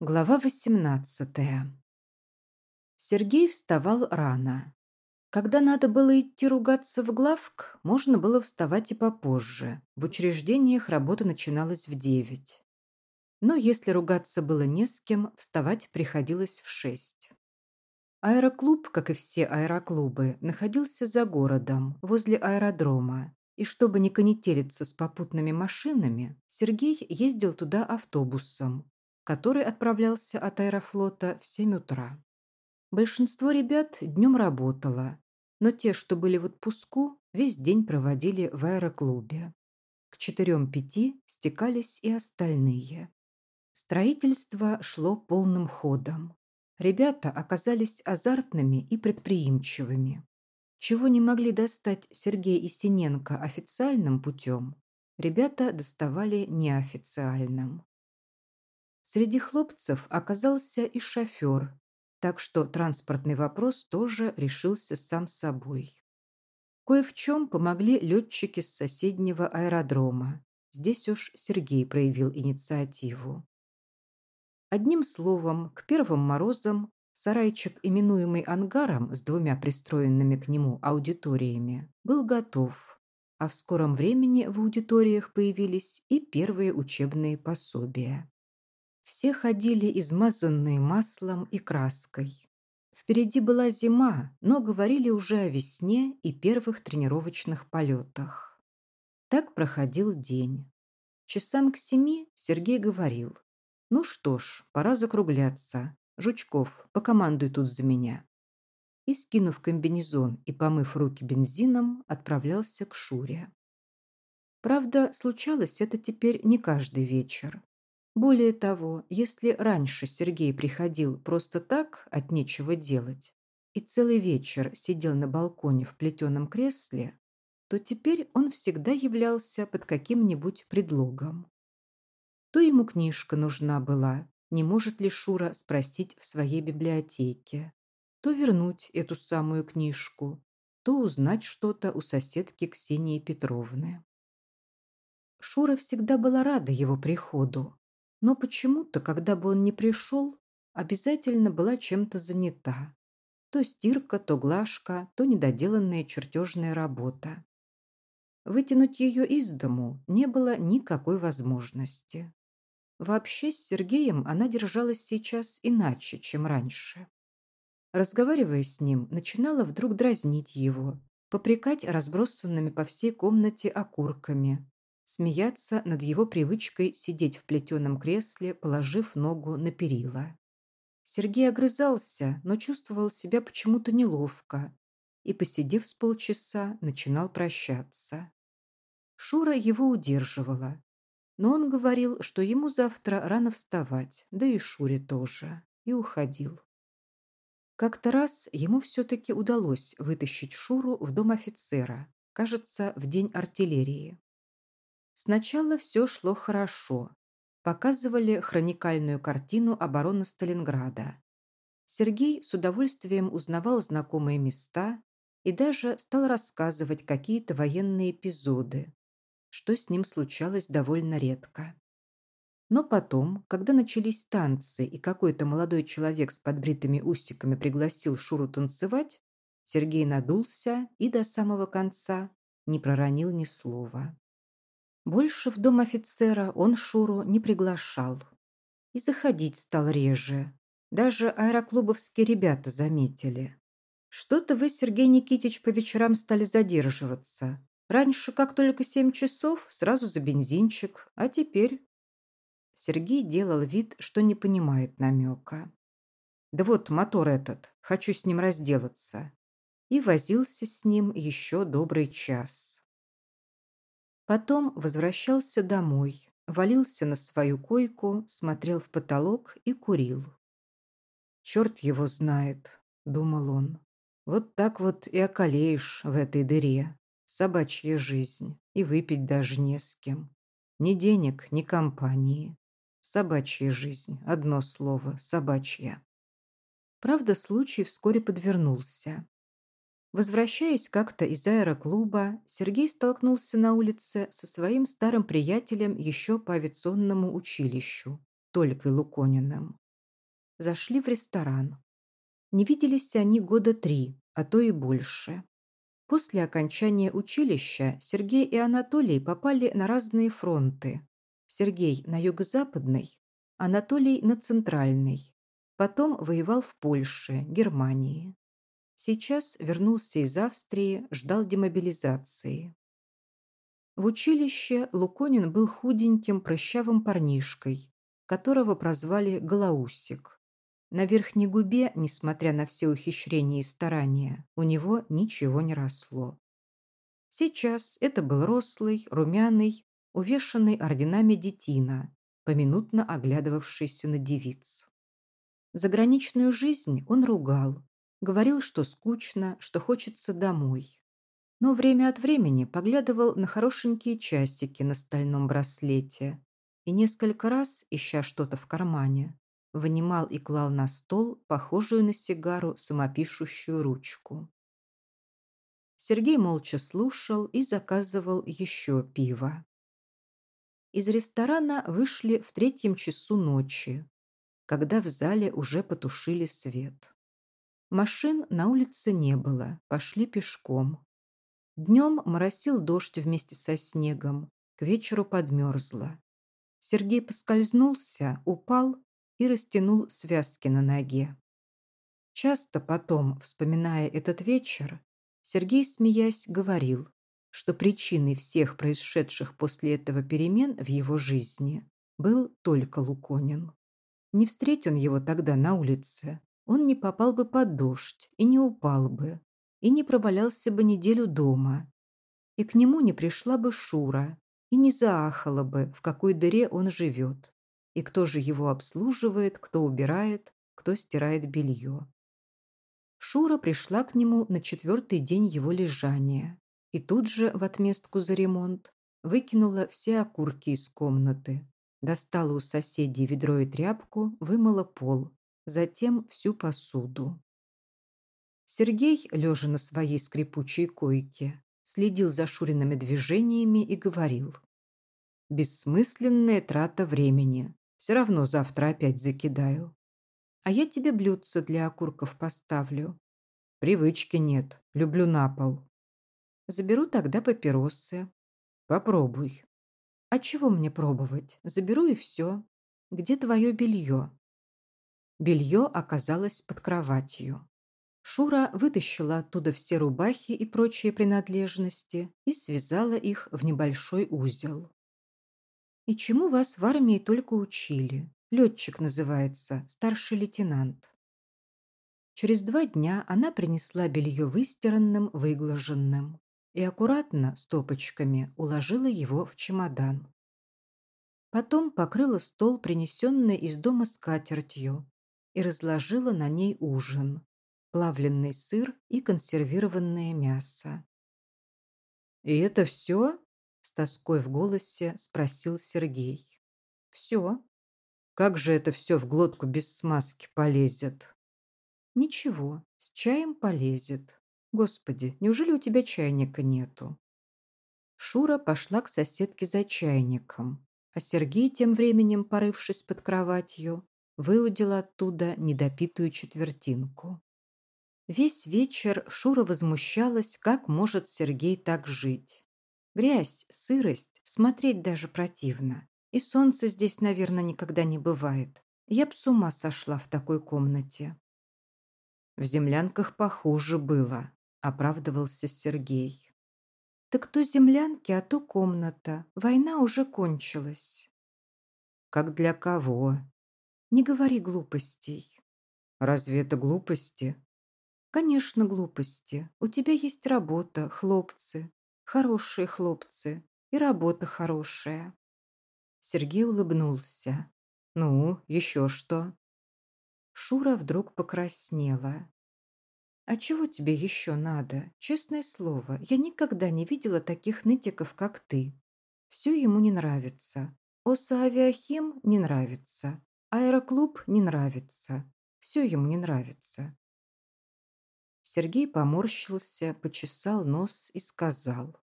Глава 18 Сергей вставал рано. Когда надо было идти ругаться в главк, можно было вставать и попозже. В учреждениях работа начиналась в девять. Но если ругаться было не с кем, вставать приходилось в шесть. Аэроклуб, как и все аэроклубы, находился за городом, возле аэродрома. И чтобы не конетелиться с попутными машинами, Сергей ездил туда автобусом, который отправлялся от аэрофлота в 7 утра. Большинство ребят днем работало, но те, что были в отпуску, весь день проводили в аэроклубе. К четырем-пяти стекались и остальные. Строительство шло полным ходом. Ребята оказались азартными и предприимчивыми. Чего не могли достать Сергей и Синенко официальным путем, ребята доставали неофициальным. Среди хлопцев оказался и шофер, так что транспортный вопрос тоже решился сам собой. Кое в чем помогли летчики с соседнего аэродрома. Здесь уж Сергей проявил инициативу. Одним словом, к первым морозам сарайчик, именуемый ангаром с двумя пристроенными к нему аудиториями, был готов, а в скором времени в аудиториях появились и первые учебные пособия. Все ходили измазанные маслом и краской. Впереди была зима, но говорили уже о весне и первых тренировочных полетах. Так проходил день. Часам к семи Сергей говорил. «Ну что ж, пора закругляться. Жучков, покомандуй тут за меня». И, скинув комбинезон и помыв руки бензином, отправлялся к Шуре. Правда, случалось это теперь не каждый вечер. Более того, если раньше Сергей приходил просто так, от нечего делать, и целый вечер сидел на балконе в плетеном кресле, то теперь он всегда являлся под каким-нибудь предлогом. То ему книжка нужна была, не может ли Шура спросить в своей библиотеке, то вернуть эту самую книжку, то узнать что-то у соседки Ксении Петровны. Шура всегда была рада его приходу, но почему-то, когда бы он не пришел, обязательно была чем-то занята. То стирка, то глажка, то недоделанная чертежная работа. Вытянуть ее из дому не было никакой возможности. Вообще с Сергеем она держалась сейчас иначе, чем раньше. Разговаривая с ним, начинала вдруг дразнить его, попрекать разбросанными по всей комнате окурками, смеяться над его привычкой сидеть в плетеном кресле, положив ногу на перила. Сергей огрызался, но чувствовал себя почему-то неловко и, посидев с полчаса, начинал прощаться. Шура его удерживала, но он говорил, что ему завтра рано вставать, да и Шуре тоже, и уходил. Как-то раз ему все-таки удалось вытащить Шуру в дом офицера, кажется, в день артиллерии. Сначала все шло хорошо. Показывали хроникальную картину обороны Сталинграда. Сергей с удовольствием узнавал знакомые места и даже стал рассказывать какие-то военные эпизоды, что с ним случалось довольно редко. Но потом, когда начались танцы и какой-то молодой человек с подбритыми усиками пригласил Шуру танцевать, Сергей надулся и до самого конца не проронил ни слова. Больше в дом офицера он Шуру не приглашал. И заходить стал реже. Даже аэроклубовские ребята заметили. Что-то вы, Сергей Никитич, по вечерам стали задерживаться. Раньше, как только семь часов, сразу за бензинчик, а теперь... Сергей делал вид, что не понимает намека. Да вот мотор этот, хочу с ним разделаться. И возился с ним еще добрый час. Потом возвращался домой, валился на свою койку, смотрел в потолок и курил. «Черт его знает», — думал он. «Вот так вот и околеешь в этой дыре. Собачья жизнь, и выпить даже не с кем. Ни денег, ни компании. Собачья жизнь, одно слово, собачья». Правда, случай вскоре подвернулся. Возвращаясь как-то из аэроклуба, Сергей столкнулся на улице со своим старым приятелем еще по авиационному училищу, Толькой Лукониным. зашли в ресторан. Не виделись они года три, а то и больше. После окончания училища Сергей и Анатолий попали на разные фронты. Сергей на юго-западный, Анатолий на центральный. Потом воевал в Польше, Германии. Сейчас вернулся из Австрии, ждал демобилизации. В училище Луконин был худеньким прыщавым парнишкой, которого прозвали Голоусик. На верхней губе, несмотря на все ухищрения и старания, у него ничего не росло. Сейчас это был рослый, румяный, увешанный орденами детина, поминутно оглядывавшийся на девиц. Заграничную жизнь он ругал, говорил, что скучно, что хочется домой. Но время от времени поглядывал на хорошенькие часики на стальном браслете и несколько раз, ища что-то в кармане, вынимал и клал на стол похожую на сигару самопишущую ручку. Сергей молча слушал и заказывал еще пиво. Из ресторана вышли в третьем часу ночи, когда в зале уже потушили свет. Машин на улице не было, пошли пешком. Днем моросил дождь вместе со снегом, к вечеру подмерзло. Сергей поскользнулся, упал и растянул связки на ноге. Часто потом, вспоминая этот вечер, Сергей, смеясь, говорил, что причиной всех происшедших после этого перемен в его жизни был только Луконин. Не встреть он его тогда на улице, он не попал бы под дождь и не упал бы, и не провалялся бы неделю дома, и к нему не пришла бы Шура, и не заахала бы, в какой дыре он живет, и кто же его обслуживает, кто убирает, кто стирает белье. Шура пришла к нему на четвертый день его лежания и тут же, в отместку за ремонт, выкинула все окурки из комнаты, достала у соседей ведро и тряпку, вымыла пол, затем всю посуду. Сергей, лежа на своей скрипучей койке, следил за Шуриными движениями и говорил. «Бессмысленная трата времени. Все равно завтра опять закидаю. А я тебе блюдце для окурков поставлю. Привычки нет. Люблю на пол. Заберу тогда папиросы. Попробуй. А чего мне пробовать? Заберу и все. Где твое белье? Белье оказалось под кроватью. Шура вытащила оттуда все рубахи и прочие принадлежности и связала их в небольшой узел. «И чему вас в армии только учили? Летчик называется, старший лейтенант». Через два дня она принесла белье выстиранным, выглаженным и аккуратно, стопочками, уложила его в чемодан. Потом покрыла стол, принесенный из дома скатертью, и разложила на ней ужин, плавленный сыр и консервированное мясо. «И это все?» – с тоской в голосе спросил Сергей. «Все. Как же это все в глотку без смазки полезет?» «Ничего, с чаем полезет. Господи, неужели у тебя чайника нету?» Шура пошла к соседке за чайником, а Сергей, тем временем порывшись под кроватью, выудил оттуда недопитую четвертинку. Весь вечер Шура возмущалась, как может Сергей так жить. Грязь, сырость, смотреть даже противно. И солнца здесь, наверное, никогда не бывает. Я б с ума сошла в такой комнате. В землянках похуже было, оправдывался Сергей. Так то землянки, а то комната. Война уже кончилась. Как для кого? Не говори глупостей. Разве это глупости? Конечно, глупости. У тебя есть работа, хлопцы. Хорошие хлопцы. И работа хорошая. Сергей улыбнулся. Ну, еще что? Шура вдруг покраснела. «А чего тебе еще надо? Честное слово, я никогда не видела таких нытиков, как ты. Все ему не нравится. Оса Авиахим не нравится. Аэроклуб не нравится. Все ему не нравится. Сергей поморщился, почесал нос и сказал.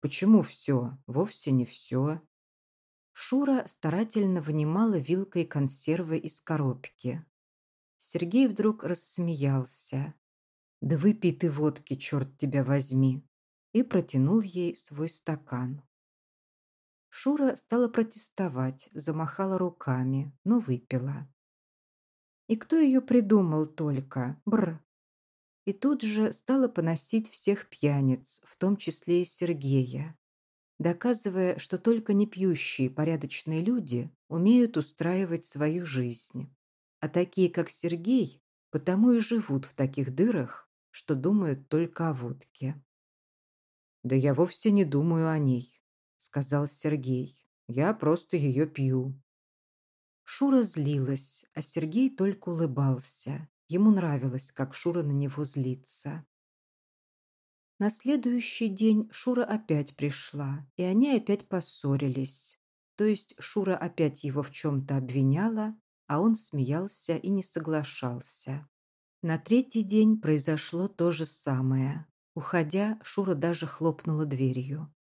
«Почему все? Вовсе не все». Шура старательно вынимала вилкой консервы из коробки. Сергей вдруг рассмеялся. «Да выпей ты водки, черт тебя возьми!» и протянул ей свой стакан. Шура стала протестовать, замахала руками, но выпила. И кто ее придумал только? Бр. И тут же стала поносить всех пьяниц, в том числе и Сергея, доказывая, что только непьющие порядочные люди умеют устраивать свою жизнь. А такие, как Сергей, потому и живут в таких дырах, что думают только о водке. «Да я вовсе не думаю о ней», — сказал Сергей. «Я просто ее пью». Шура злилась, а Сергей только улыбался. Ему нравилось, как Шура на него злится. На следующий день Шура опять пришла, и они опять поссорились. То есть Шура опять его в чем-то обвиняла, а он смеялся и не соглашался. На третий день произошло то же самое. Уходя, Шура даже хлопнула дверью.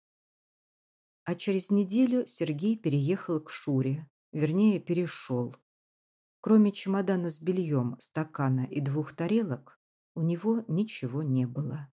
А через неделю Сергей переехал к Шуре, вернее, перешел. Кроме чемодана с бельем, стакана и двух тарелок, у него ничего не было.